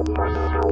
I'm